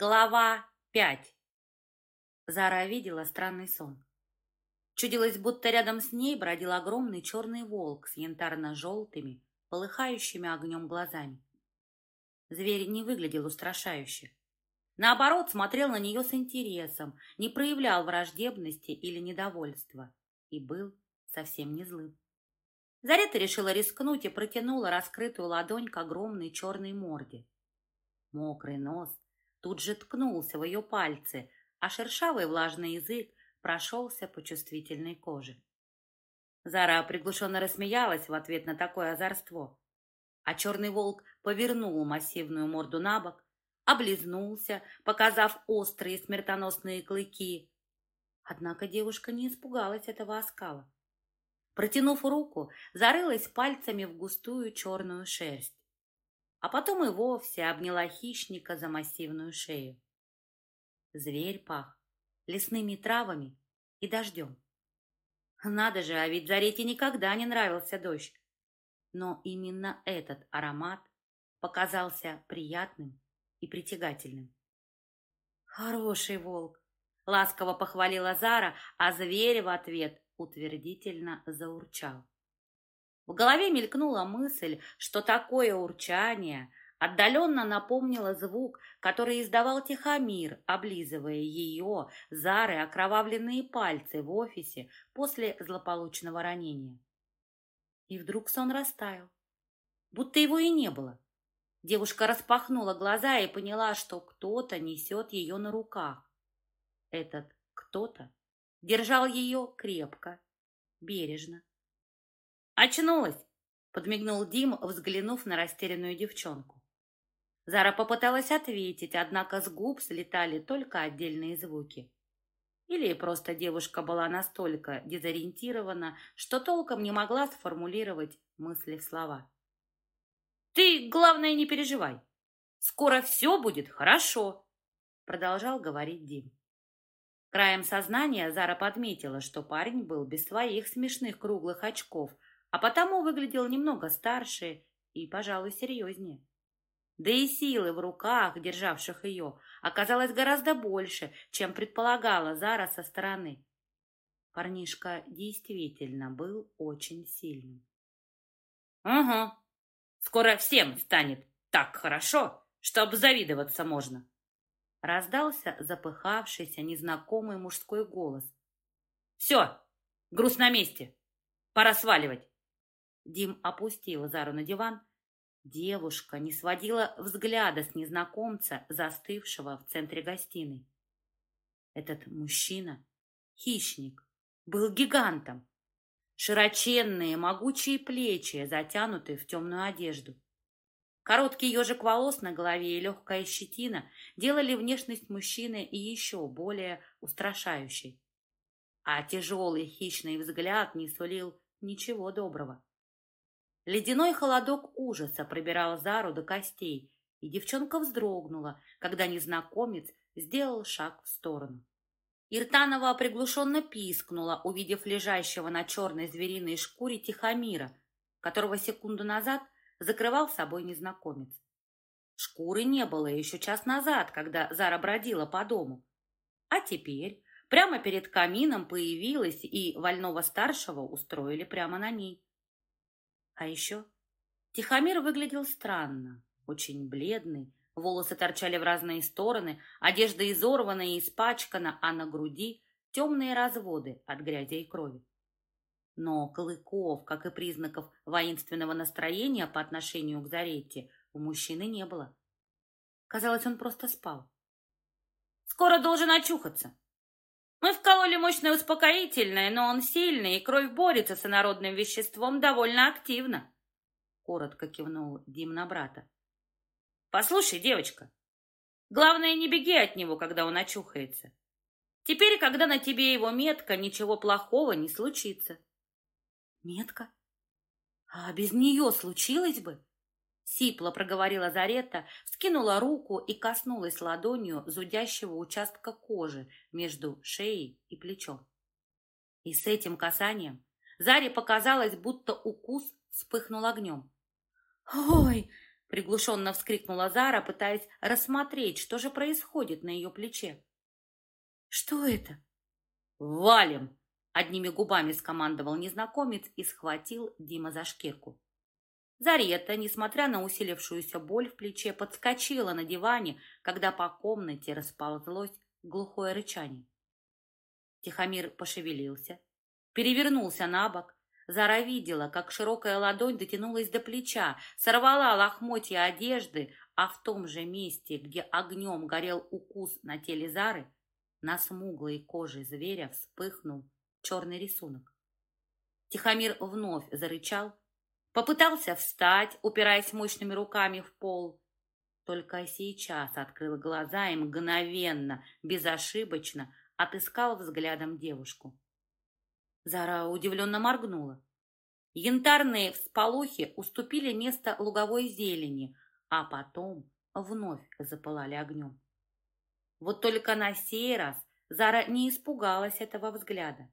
Глава пять. Зара видела странный сон. Чудилось, будто рядом с ней бродил огромный черный волк с янтарно-желтыми, полыхающими огнем глазами. Зверь не выглядел устрашающе. Наоборот, смотрел на нее с интересом, не проявлял враждебности или недовольства и был совсем не злым. Зарета решила рискнуть и протянула раскрытую ладонь к огромной черной морде. Мокрый нос, тут же ткнулся в ее пальцы, а шершавый влажный язык прошелся по чувствительной коже. Зара приглушенно рассмеялась в ответ на такое озорство, а черный волк повернул массивную морду на бок, облизнулся, показав острые смертоносные клыки. Однако девушка не испугалась этого оскала. Протянув руку, зарылась пальцами в густую черную шерсть а потом и вовсе обняла хищника за массивную шею. Зверь пах лесными травами и дождем. Надо же, а ведь Зарете никогда не нравился дождь. Но именно этот аромат показался приятным и притягательным. «Хороший волк!» — ласково похвалила Зара, а зверь в ответ утвердительно заурчал. В голове мелькнула мысль, что такое урчание отдаленно напомнило звук, который издавал Тихомир, облизывая ее, Зары, окровавленные пальцы в офисе после злополучного ранения. И вдруг сон растаял, будто его и не было. Девушка распахнула глаза и поняла, что кто-то несет ее на руках. Этот кто-то держал ее крепко, бережно. «Очнулась!» — подмигнул Дим, взглянув на растерянную девчонку. Зара попыталась ответить, однако с губ слетали только отдельные звуки. Или просто девушка была настолько дезориентирована, что толком не могла сформулировать мысли в слова. «Ты, главное, не переживай. Скоро все будет хорошо», — продолжал говорить Дим. Краем сознания Зара подметила, что парень был без своих смешных круглых очков — а потому выглядел немного старше и, пожалуй, серьезнее. Да и силы в руках, державших ее, оказалось гораздо больше, чем предполагала Зара со стороны. Парнишка действительно был очень сильным. «Угу, скоро всем станет так хорошо, что обзавидоваться можно!» Раздался запыхавшийся незнакомый мужской голос. «Все, груз на месте, пора сваливать!» Дим опустил Зару на диван. Девушка не сводила взгляда с незнакомца, застывшего в центре гостиной. Этот мужчина, хищник, был гигантом. Широченные, могучие плечи, затянутые в темную одежду. Короткий ежик волос на голове и легкая щетина делали внешность мужчины еще более устрашающей. А тяжелый хищный взгляд не сулил ничего доброго. Ледяной холодок ужаса пробирал Зару до костей, и девчонка вздрогнула, когда незнакомец сделал шаг в сторону. Иртанова приглушенно пискнула, увидев лежащего на черной звериной шкуре Тихомира, которого секунду назад закрывал собой незнакомец. Шкуры не было еще час назад, когда Зара бродила по дому. А теперь прямо перед камином появилась, и Вольного-старшего устроили прямо на ней. А еще Тихомир выглядел странно, очень бледный, волосы торчали в разные стороны, одежда изорвана и испачкана, а на груди темные разводы от грязи и крови. Но клыков, как и признаков воинственного настроения по отношению к Заретте, у мужчины не было. Казалось, он просто спал. «Скоро должен очухаться. Мы вкололи мощное успокоительное, но он сильный, и кровь борется с инородным веществом довольно активно. Коротко кивнул Дим на брата. Послушай, девочка, главное, не беги от него, когда он очухается. Теперь, когда на тебе его метка, ничего плохого не случится. Метка? А без нее случилось бы? Сипло проговорила Зарета, скинула руку и коснулась ладонью зудящего участка кожи между шеей и плечом. И с этим касанием Заре показалось, будто укус вспыхнул огнем. «Ой!» — Приглушенно вскрикнула Зара, пытаясь рассмотреть, что же происходит на ее плече. «Что это?» «Валим!» — одними губами скомандовал незнакомец и схватил Дима за шкирку. Зарета, несмотря на усилившуюся боль в плече, подскочила на диване, когда по комнате расползлось глухое рычание. Тихомир пошевелился, перевернулся на бок. Зара видела, как широкая ладонь дотянулась до плеча, сорвала лохмотья одежды, а в том же месте, где огнем горел укус на теле Зары, на смуглой коже зверя вспыхнул черный рисунок. Тихомир вновь зарычал, Попытался встать, упираясь мощными руками в пол. Только сейчас открыл глаза и мгновенно, безошибочно отыскал взглядом девушку. Зара удивленно моргнула. Янтарные всполохи уступили место луговой зелени, а потом вновь запылали огнем. Вот только на сей раз Зара не испугалась этого взгляда.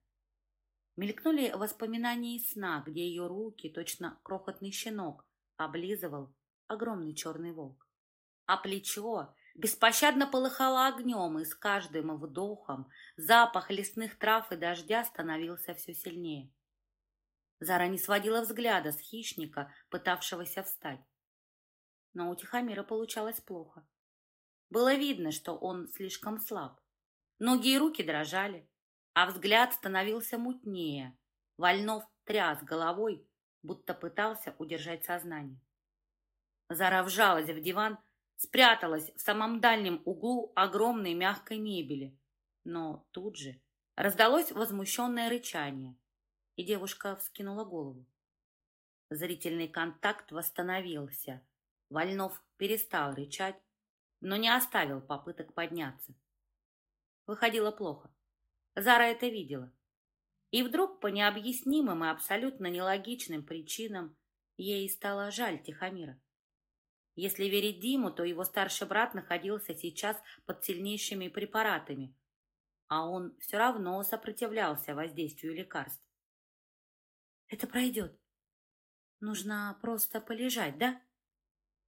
Мелькнули воспоминания из сна, где ее руки, точно крохотный щенок, облизывал огромный черный волк. А плечо беспощадно полыхало огнем, и с каждым вдохом запах лесных трав и дождя становился все сильнее. Зара не сводила взгляда с хищника, пытавшегося встать. Но у Тихомира получалось плохо. Было видно, что он слишком слаб. Ноги и руки дрожали, а взгляд становился мутнее. Вольнов тряс головой, будто пытался удержать сознание. Зара вжалась в диван, спряталась в самом дальнем углу огромной мягкой мебели. Но тут же раздалось возмущенное рычание, и девушка вскинула голову. Зрительный контакт восстановился. Вольнов перестал рычать, но не оставил попыток подняться. Выходило плохо. Зара это видела. И вдруг по необъяснимым и абсолютно нелогичным причинам ей стало жаль Тихомира. Если верить Диму, то его старший брат находился сейчас под сильнейшими препаратами, а он все равно сопротивлялся воздействию лекарств. «Это пройдет. Нужно просто полежать, да?»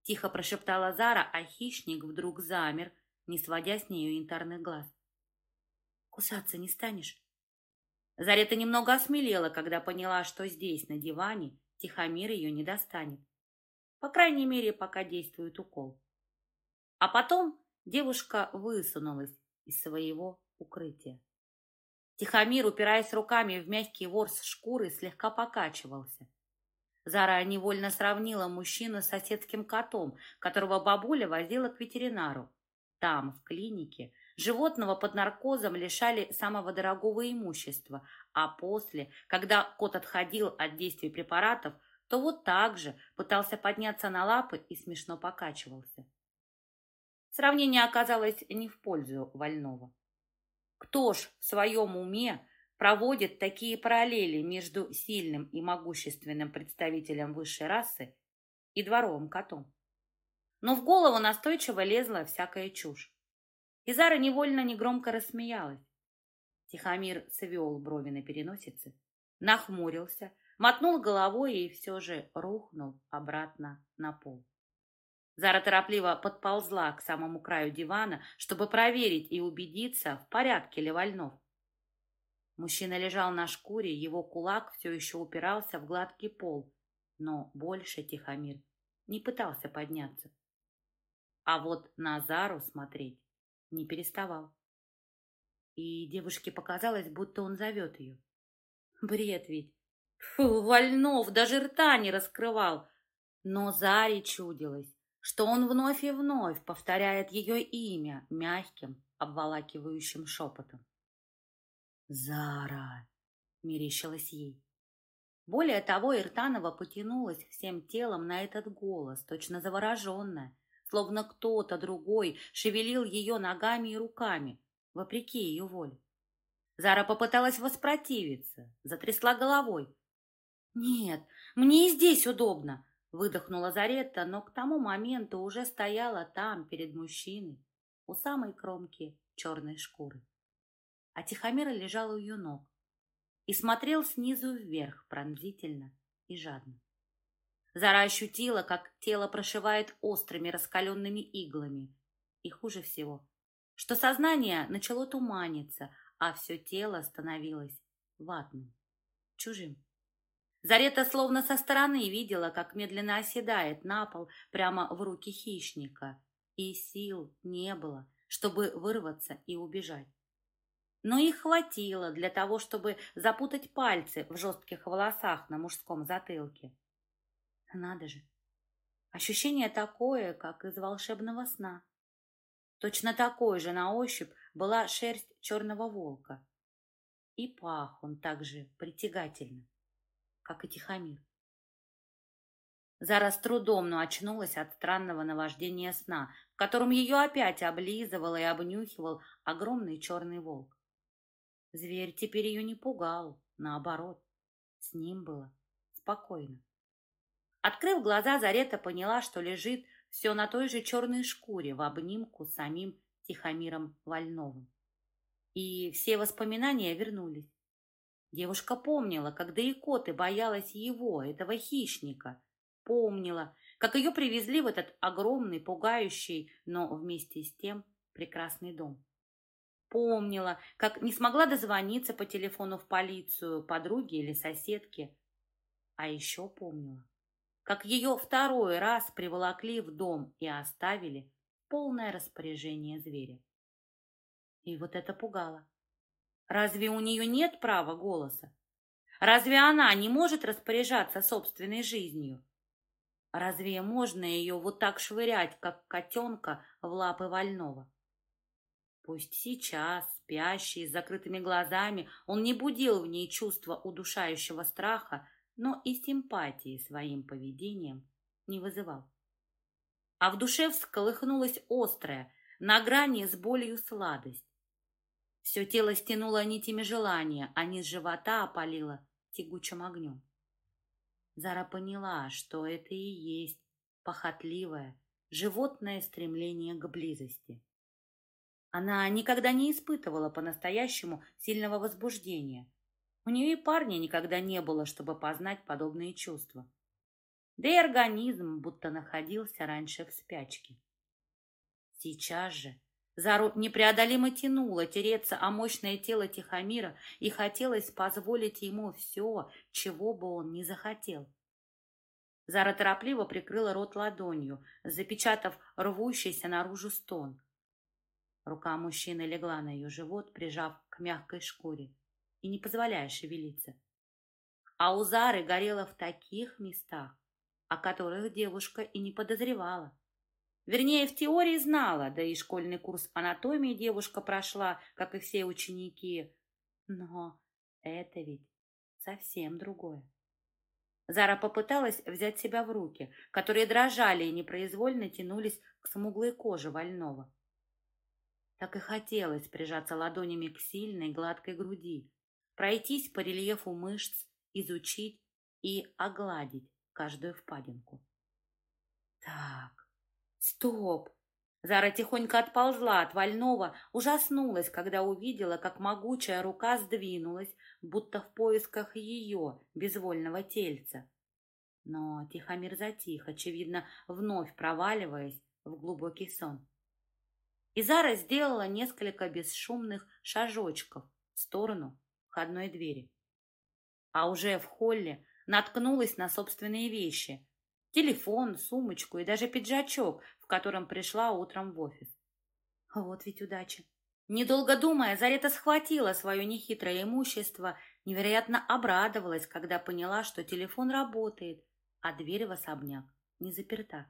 Тихо прошептала Зара, а хищник вдруг замер, не сводя с нее янтарных глаз. Кусаться не станешь? Зарета немного осмелела, когда поняла, что здесь, на диване, Тихомир ее не достанет. По крайней мере, пока действует укол. А потом девушка высунулась из своего укрытия. Тихомир, упираясь руками в мягкий ворс шкуры, слегка покачивался. Зара невольно сравнила мужчину с соседским котом, которого бабуля возила к ветеринару. Там, в клинике, Животного под наркозом лишали самого дорогого имущества, а после, когда кот отходил от действия препаратов, то вот так же пытался подняться на лапы и смешно покачивался. Сравнение оказалось не в пользу Вольного. Кто ж в своем уме проводит такие параллели между сильным и могущественным представителем высшей расы и дворовым котом? Но в голову настойчиво лезла всякая чушь. И Зара невольно негромко рассмеялась. Тихомир свел брови на переносице, нахмурился, мотнул головой и все же рухнул обратно на пол. Зара торопливо подползла к самому краю дивана, чтобы проверить и убедиться, в порядке ли Вольнов. Мужчина лежал на шкуре, его кулак все еще упирался в гладкий пол, но больше Тихомир не пытался подняться. А вот на Зару смотреть не переставал. И девушке показалось, будто он зовет ее. Бред ведь. Фу, Вольнов даже рта не раскрывал. Но Заре чудилось, что он вновь и вновь повторяет ее имя мягким, обволакивающим шепотом. «Зара!» — мерещилась ей. Более того, Иртанова потянулась всем телом на этот голос, точно завороженная, словно кто-то другой шевелил ее ногами и руками, вопреки ее воле. Зара попыталась воспротивиться, затрясла головой. «Нет, мне и здесь удобно», — выдохнула Заретта, но к тому моменту уже стояла там, перед мужчиной, у самой кромки черной шкуры. А Тихомир лежал у ее ног и смотрел снизу вверх пронзительно и жадно. Зара ощутила, как тело прошивает острыми раскаленными иглами. И хуже всего, что сознание начало туманиться, а все тело становилось ватным, чужим. Зарета словно со стороны видела, как медленно оседает на пол прямо в руки хищника, и сил не было, чтобы вырваться и убежать. Но их хватило для того, чтобы запутать пальцы в жестких волосах на мужском затылке. Надо же, ощущение такое, как из волшебного сна. Точно такой же на ощупь была шерсть черного волка. И пах он также притягательно как и Тихомир. Зара с трудом, но очнулась от странного наваждения сна, в котором ее опять облизывал и обнюхивал огромный черный волк. Зверь теперь ее не пугал, наоборот, с ним было спокойно. Открыв глаза, Зарета поняла, что лежит все на той же черной шкуре в обнимку с самим Тихомиром Вольновым. И все воспоминания вернулись. Девушка помнила, как да икоты боялась его, этого хищника. Помнила, как ее привезли в этот огромный, пугающий, но вместе с тем прекрасный дом. Помнила, как не смогла дозвониться по телефону в полицию, подруге или соседке. А еще помнила, как ее второй раз приволокли в дом и оставили полное распоряжение зверя. И вот это пугало. Разве у нее нет права голоса? Разве она не может распоряжаться собственной жизнью? Разве можно ее вот так швырять, как котенка в лапы вольного? Пусть сейчас, спящий, с закрытыми глазами, он не будил в ней чувство удушающего страха, но и симпатии своим поведением не вызывал. А в душе всколыхнулась острая, на грани с болью сладость. Все тело стянуло нитями желания, а низ живота опалило тягучим огнем. Зара поняла, что это и есть похотливое, животное стремление к близости. Она никогда не испытывала по-настоящему сильного возбуждения. У нее и парня никогда не было, чтобы познать подобные чувства. Да и организм будто находился раньше в спячке. Сейчас же Зару непреодолимо тянуло тереться о мощное тело Тихомира, и хотелось позволить ему все, чего бы он ни захотел. Зара торопливо прикрыла рот ладонью, запечатав рвущийся наружу стон. Рука мужчины легла на ее живот, прижав к мягкой шкуре и не позволяя шевелиться. А у Зары горело в таких местах, о которых девушка и не подозревала. Вернее, в теории знала, да и школьный курс анатомии девушка прошла, как и все ученики. Но это ведь совсем другое. Зара попыталась взять себя в руки, которые дрожали и непроизвольно тянулись к смуглой коже вольного. Так и хотелось прижаться ладонями к сильной гладкой груди, пройтись по рельефу мышц, изучить и огладить каждую впадинку. Так, Стоп! Зара тихонько отползла от вольного, ужаснулась, когда увидела, как могучая рука сдвинулась, будто в поисках ее, безвольного тельца. Но Тихомир затих, очевидно, вновь проваливаясь в глубокий сон. И Зара сделала несколько бесшумных шажочков в сторону входной двери. А уже в холле наткнулась на собственные вещи, телефон, сумочку и даже пиджачок, в котором пришла утром в офис. Вот ведь удача. Недолго думая, Зарета схватила свое нехитрое имущество, невероятно обрадовалась, когда поняла, что телефон работает, а дверь в особняк не заперта,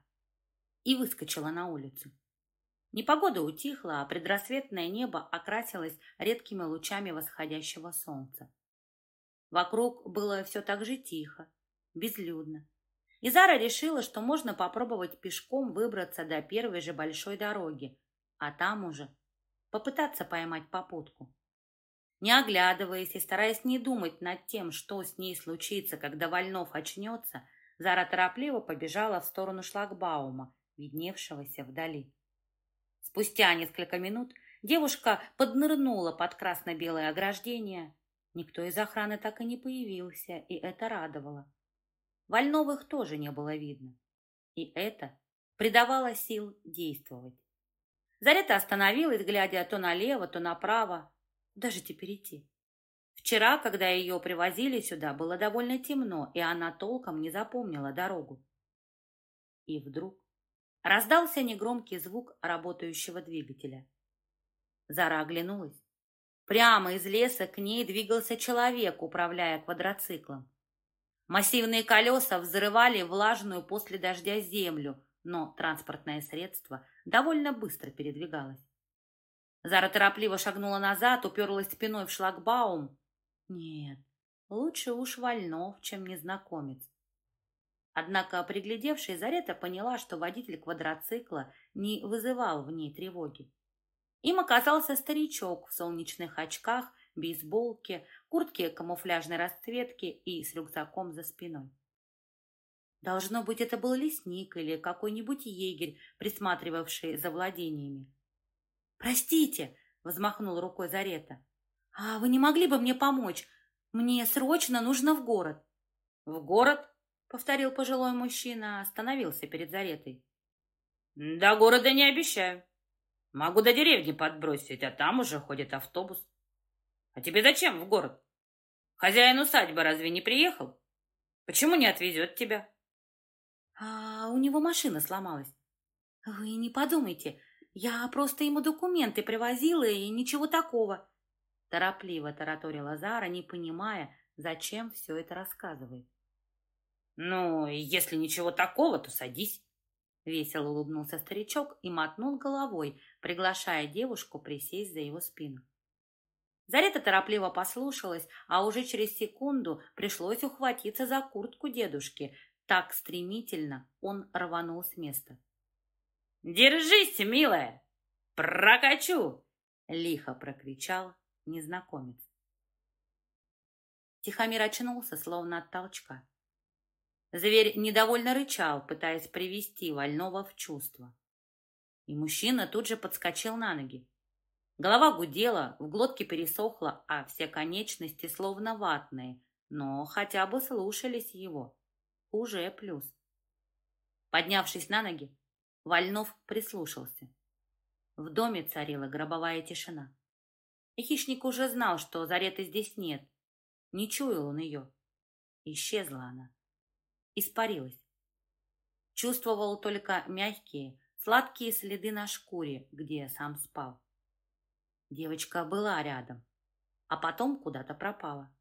и выскочила на улицу. Непогода утихла, а предрассветное небо окрасилось редкими лучами восходящего солнца. Вокруг было все так же тихо, безлюдно. И Зара решила, что можно попробовать пешком выбраться до первой же большой дороги, а там уже попытаться поймать попутку. Не оглядываясь и стараясь не думать над тем, что с ней случится, когда Вольнов очнется, Зара торопливо побежала в сторону шлагбаума, видневшегося вдали. Спустя несколько минут девушка поднырнула под красно-белое ограждение. Никто из охраны так и не появился, и это радовало. Вольновых тоже не было видно. И это придавало сил действовать. Зарета остановилась, глядя то налево, то направо. Даже теперь идти. Вчера, когда ее привозили сюда, было довольно темно, и она толком не запомнила дорогу. И вдруг раздался негромкий звук работающего двигателя. Зара оглянулась. Прямо из леса к ней двигался человек, управляя квадроциклом. Массивные колеса взрывали влажную после дождя землю, но транспортное средство довольно быстро передвигалось. Зара торопливо шагнула назад, уперлась спиной в шлагбаум. Нет, лучше уж Вольнов, чем незнакомец. Однако, приглядевшись, Зарета поняла, что водитель квадроцикла не вызывал в ней тревоги. Им оказался старичок в солнечных очках, бейсболке, куртке камуфляжной расцветки и с рюкзаком за спиной. Должно быть, это был лесник или какой-нибудь егерь, присматривавший за владениями. «Простите!» — взмахнул рукой Зарета. «А вы не могли бы мне помочь? Мне срочно нужно в город». «В город?» — повторил пожилой мужчина, остановился перед Заретой. «До города не обещаю. Могу до деревни подбросить, а там уже ходит автобус. А тебе зачем в город? Хозяин усадьбы разве не приехал? Почему не отвезет тебя? А у него машина сломалась. Вы не подумайте, я просто ему документы привозила и ничего такого. Торопливо тараторила Зара, не понимая, зачем все это рассказывает. Ну, если ничего такого, то садись. Весело улыбнулся старичок и мотнул головой, приглашая девушку присесть за его спину. Зарета торопливо послушалась, а уже через секунду пришлось ухватиться за куртку дедушки. Так стремительно он рванул с места. «Держись, милая! Прокачу!» — лихо прокричал незнакомец. Тихомир очнулся, словно от толчка. Зверь недовольно рычал, пытаясь привести Вольного в чувство. И мужчина тут же подскочил на ноги. Голова гудела, в глотке пересохла, а все конечности словно ватные, но хотя бы слушались его. Уже плюс. Поднявшись на ноги, Вольнов прислушался. В доме царила гробовая тишина. И хищник уже знал, что Зареты здесь нет. Не чуял он ее. Исчезла она испарилась. Чувствовал только мягкие, сладкие следы на шкуре, где сам спал. Девочка была рядом, а потом куда-то пропала.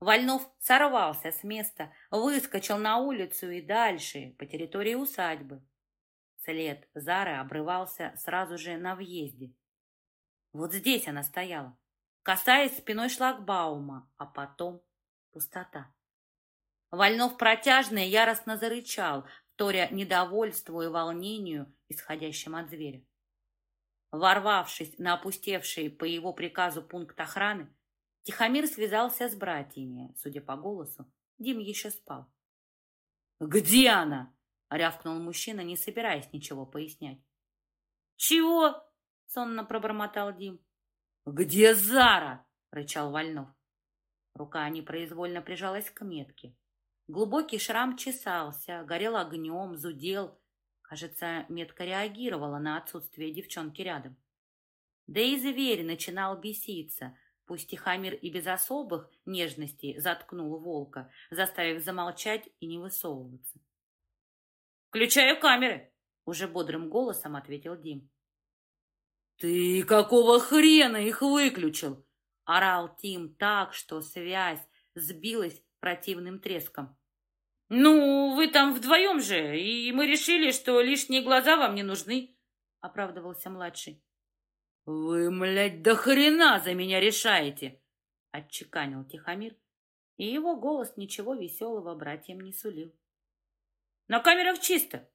Вольнов сорвался с места, выскочил на улицу и дальше, по территории усадьбы. След Зары обрывался сразу же на въезде. Вот здесь она стояла, касаясь спиной шлагбаума, а потом пустота. Вольнов протяжно и яростно зарычал, вторя недовольству и волнению, исходящим от зверя. Ворвавшись на опустевший по его приказу пункт охраны, Тихомир связался с братьями. Судя по голосу, Дим еще спал. «Где она?» — рявкнул мужчина, не собираясь ничего пояснять. «Чего?» — сонно пробормотал Дим. «Где Зара?» — рычал Вольнов. Рука непроизвольно прижалась к метке. Глубокий шрам чесался, горел огнем, зудел. Кажется, метка реагировала на отсутствие девчонки рядом. Да и зверь начинал беситься. Пусть Тихомир и без особых нежностей заткнул волка, заставив замолчать и не высовываться. «Включаю камеры!» — уже бодрым голосом ответил Дим. «Ты какого хрена их выключил?» — орал Тим так, что связь сбилась противным треском. «Ну, вы там вдвоем же, и мы решили, что лишние глаза вам не нужны», — оправдывался младший. «Вы, млядь, до хрена за меня решаете!» — отчеканил Тихомир, и его голос ничего веселого братьям не сулил. «На камерах чисто.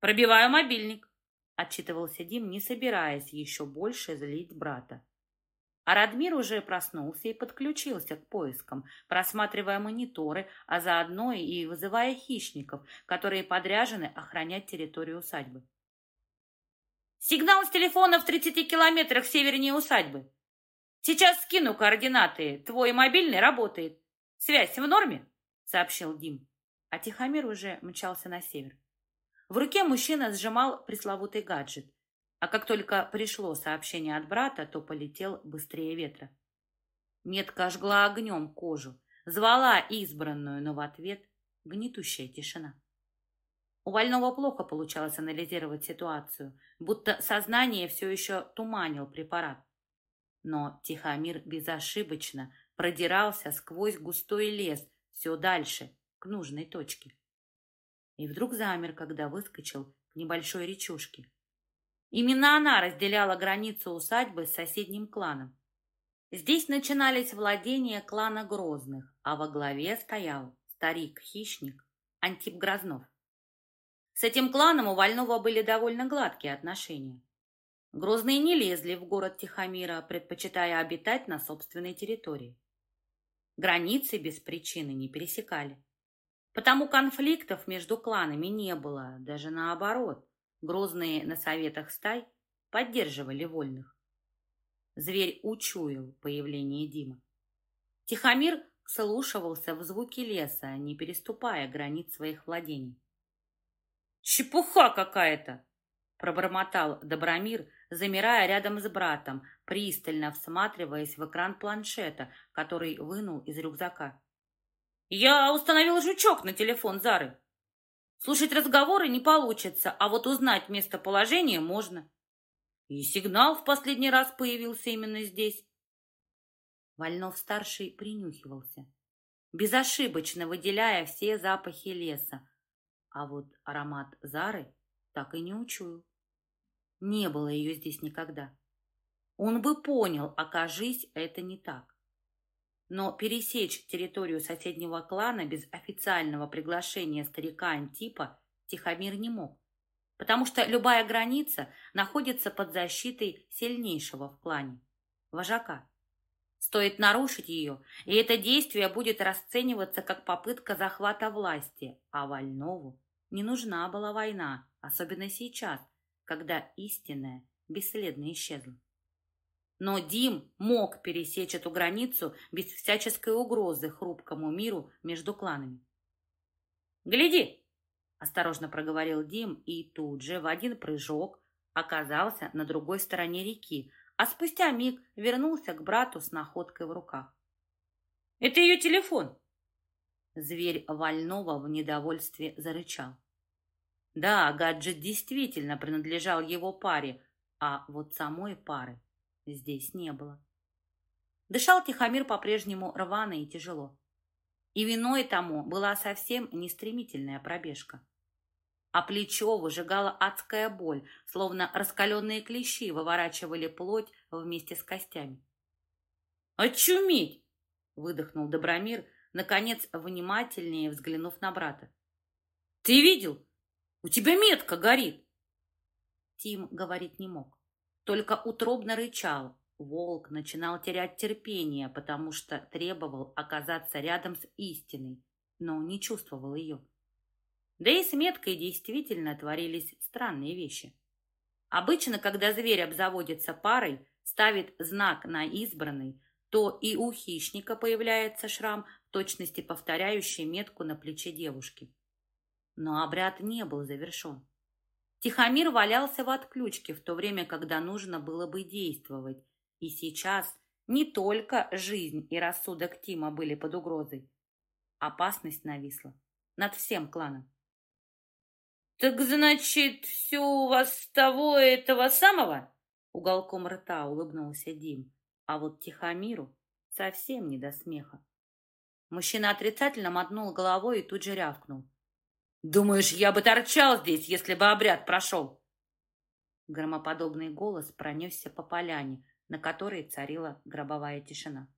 Пробиваю мобильник», — отчитывался Дим, не собираясь еще больше злить брата. А Радмир уже проснулся и подключился к поискам, просматривая мониторы, а заодно и вызывая хищников, которые подряжены охранять территорию усадьбы. «Сигнал с телефона в 30 километрах севернее усадьбы. Сейчас скину координаты. Твой мобильный работает. Связь в норме?» — сообщил Дим. а Тихомир уже мчался на север. В руке мужчина сжимал пресловутый гаджет, а как только пришло сообщение от брата, то полетел быстрее ветра. Метка жгла огнем кожу, звала избранную, но в ответ гнетущая тишина. У больного плохо получалось анализировать ситуацию, будто сознание все еще туманил препарат. Но Тихомир безошибочно продирался сквозь густой лес все дальше, к нужной точке. И вдруг замер, когда выскочил к небольшой речушке. Именно она разделяла границу усадьбы с соседним кланом. Здесь начинались владения клана Грозных, а во главе стоял старик-хищник Антип Грознов. С этим кланом у Вольного были довольно гладкие отношения. Грозные не лезли в город Тихомира, предпочитая обитать на собственной территории. Границы без причины не пересекали. Потому конфликтов между кланами не было, даже наоборот. Грозные на советах стай поддерживали вольных. Зверь учуял появление Димы. Тихомир слушивался в звуки леса, не переступая границ своих владений. «Чепуха какая-то!» — пробормотал Добромир, замирая рядом с братом, пристально всматриваясь в экран планшета, который вынул из рюкзака. «Я установил жучок на телефон Зары. Слушать разговоры не получится, а вот узнать местоположение можно. И сигнал в последний раз появился именно здесь». Вольнов-старший принюхивался, безошибочно выделяя все запахи леса, а вот аромат Зары так и не учуял. Не было ее здесь никогда. Он бы понял, окажись это не так. Но пересечь территорию соседнего клана без официального приглашения старика Антипа Тихомир не мог, потому что любая граница находится под защитой сильнейшего в клане, вожака. Стоит нарушить ее, и это действие будет расцениваться как попытка захвата власти, а Вольнову не нужна была война, особенно сейчас, когда истинная бесследно исчезла. Но Дим мог пересечь эту границу без всяческой угрозы хрупкому миру между кланами. «Гляди!» — осторожно проговорил Дим и тут же в один прыжок оказался на другой стороне реки, а спустя миг вернулся к брату с находкой в руках. «Это ее телефон!» Зверь Вольного в недовольстве зарычал. Да, гаджет действительно принадлежал его паре, а вот самой пары здесь не было. Дышал Тихомир по-прежнему рвано и тяжело. И виной тому была совсем не стремительная пробежка. А плечо выжигала адская боль, словно раскаленные клещи выворачивали плоть вместе с костями. «Очуметь!» — выдохнул Добромир, наконец внимательнее взглянув на брата. «Ты видел? У тебя метка горит!» Тим говорить не мог, только утробно рычал. Волк начинал терять терпение, потому что требовал оказаться рядом с истиной, но не чувствовал ее. Да и с меткой действительно творились странные вещи. Обычно, когда зверь обзаводится парой, ставит знак на избранный, то и у хищника появляется шрам, точности повторяющий метку на плече девушки. Но обряд не был завершен. Тихомир валялся в отключке в то время, когда нужно было бы действовать. И сейчас не только жизнь и рассудок Тима были под угрозой. Опасность нависла над всем кланом. «Так значит, все у вас того этого самого?» Уголком рта улыбнулся Дим, а вот Тихомиру совсем не до смеха. Мужчина отрицательно мотнул головой и тут же рявкнул. «Думаешь, я бы торчал здесь, если бы обряд прошел?» Громоподобный голос пронесся по поляне, на которой царила гробовая тишина.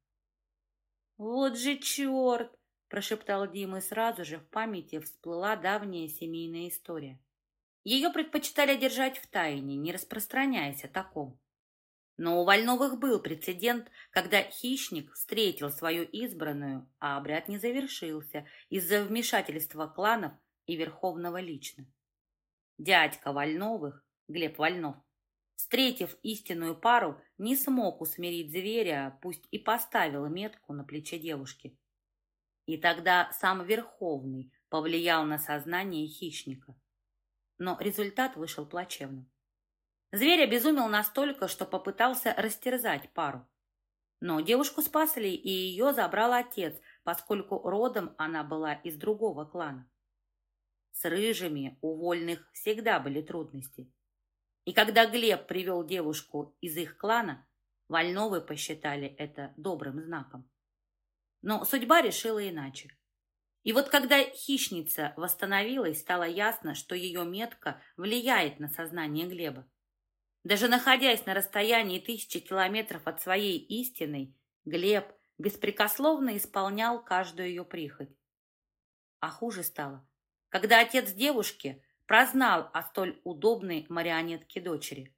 «Вот же черт!» – прошептал Дима, и сразу же в памяти всплыла давняя семейная история. Ее предпочитали держать в тайне, не распространяясь о таком. Но у Вольновых был прецедент, когда хищник встретил свою избранную, а обряд не завершился из-за вмешательства кланов и Верховного лично. Дядька Вольновых, Глеб Вольнов, встретив истинную пару, не смог усмирить зверя, пусть и поставил метку на плече девушки. И тогда сам Верховный повлиял на сознание хищника. Но результат вышел плачевным. Зверь обезумел настолько, что попытался растерзать пару. Но девушку спасли, и ее забрал отец, поскольку родом она была из другого клана. С рыжими у вольных всегда были трудности. И когда Глеб привел девушку из их клана, Вольновы посчитали это добрым знаком. Но судьба решила иначе. И вот когда хищница восстановилась, стало ясно, что ее метка влияет на сознание Глеба. Даже находясь на расстоянии тысячи километров от своей истины, Глеб беспрекословно исполнял каждую ее прихоть. А хуже стало, когда отец девушки прознал о столь удобной марионетке дочери.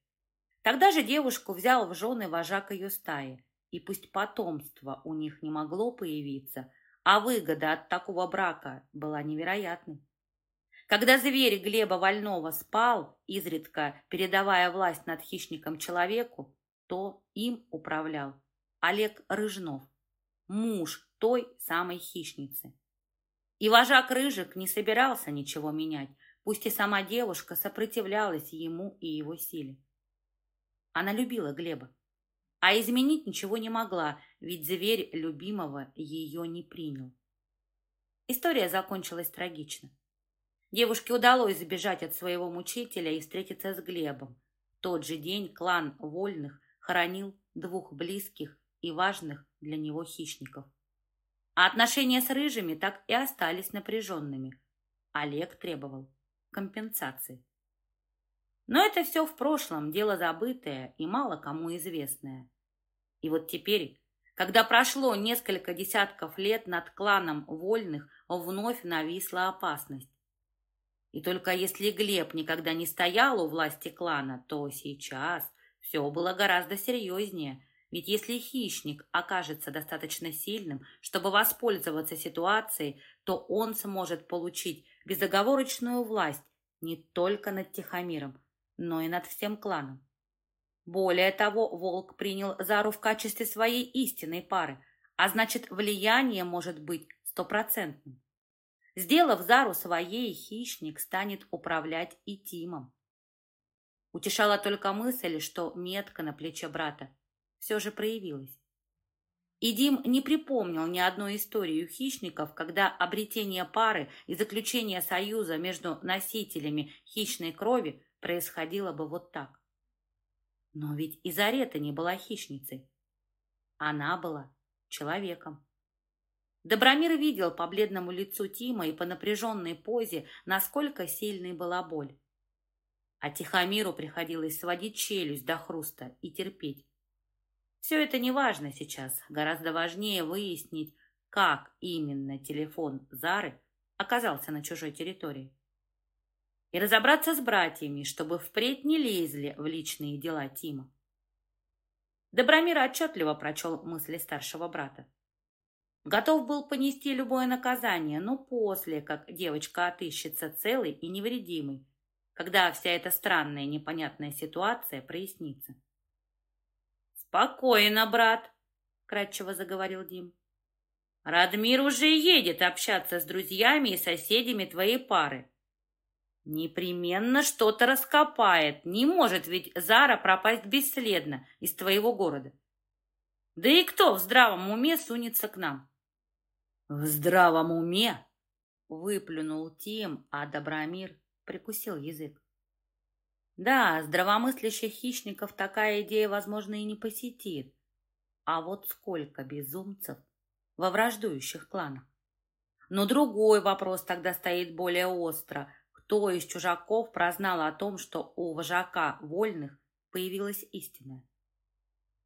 Тогда же девушку взял в жены вожак ее стаи, и пусть потомство у них не могло появиться, а выгода от такого брака была невероятной. Когда зверь Глеба Вольного спал, изредка передавая власть над хищником человеку, то им управлял Олег Рыжнов, муж той самой хищницы. И вожак Рыжик не собирался ничего менять, пусть и сама девушка сопротивлялась ему и его силе. Она любила Глеба, а изменить ничего не могла, ведь зверь любимого ее не принял. История закончилась трагично. Девушке удалось сбежать от своего мучителя и встретиться с Глебом. В тот же день клан Вольных хоронил двух близких и важных для него хищников. А отношения с рыжими так и остались напряженными. Олег требовал компенсации. Но это все в прошлом, дело забытое и мало кому известное. И вот теперь, когда прошло несколько десятков лет над кланом Вольных, вновь нависла опасность. И только если Глеб никогда не стоял у власти клана, то сейчас все было гораздо серьезнее. Ведь если хищник окажется достаточно сильным, чтобы воспользоваться ситуацией, то он сможет получить безоговорочную власть не только над Тихомиром, но и над всем кланом. Более того, волк принял Зару в качестве своей истинной пары, а значит, влияние может быть стопроцентным. Сделав Зару своей, хищник станет управлять и Тимом. Утешала только мысль, что метка на плече брата все же проявилась. И Дим не припомнил ни одной истории хищников, когда обретение пары и заключение союза между носителями хищной крови происходило бы вот так. Но ведь и Зарета не была хищницей. Она была человеком. Добромир видел по бледному лицу Тима и по напряженной позе, насколько сильной была боль. А Тихомиру приходилось сводить челюсть до хруста и терпеть. Все это не важно сейчас. Гораздо важнее выяснить, как именно телефон Зары оказался на чужой территории. И разобраться с братьями, чтобы впредь не лезли в личные дела Тима. Добромир отчетливо прочел мысли старшего брата. Готов был понести любое наказание, но после, как девочка отыщется целой и невредимой, когда вся эта странная непонятная ситуация прояснится. «Спокойно, брат», — кратчево заговорил Дим. «Радмир уже едет общаться с друзьями и соседями твоей пары. Непременно что-то раскопает. Не может ведь Зара пропасть бесследно из твоего города. Да и кто в здравом уме сунется к нам? В здравом уме? Выплюнул Тим, а Добромир прикусил язык. Да, здравомыслящих хищников такая идея, возможно, и не посетит. А вот сколько безумцев во враждующих кланах. Но другой вопрос тогда стоит более остро. Кто из чужаков прознал о том, что у вожака вольных появилась истина?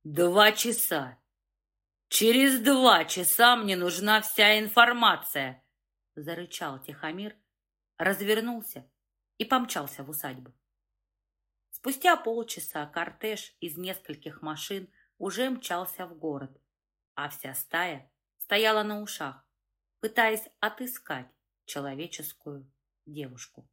Два часа. «Через два часа мне нужна вся информация!» — зарычал Тихомир, развернулся и помчался в усадьбу. Спустя полчаса кортеж из нескольких машин уже мчался в город, а вся стая стояла на ушах, пытаясь отыскать человеческую девушку.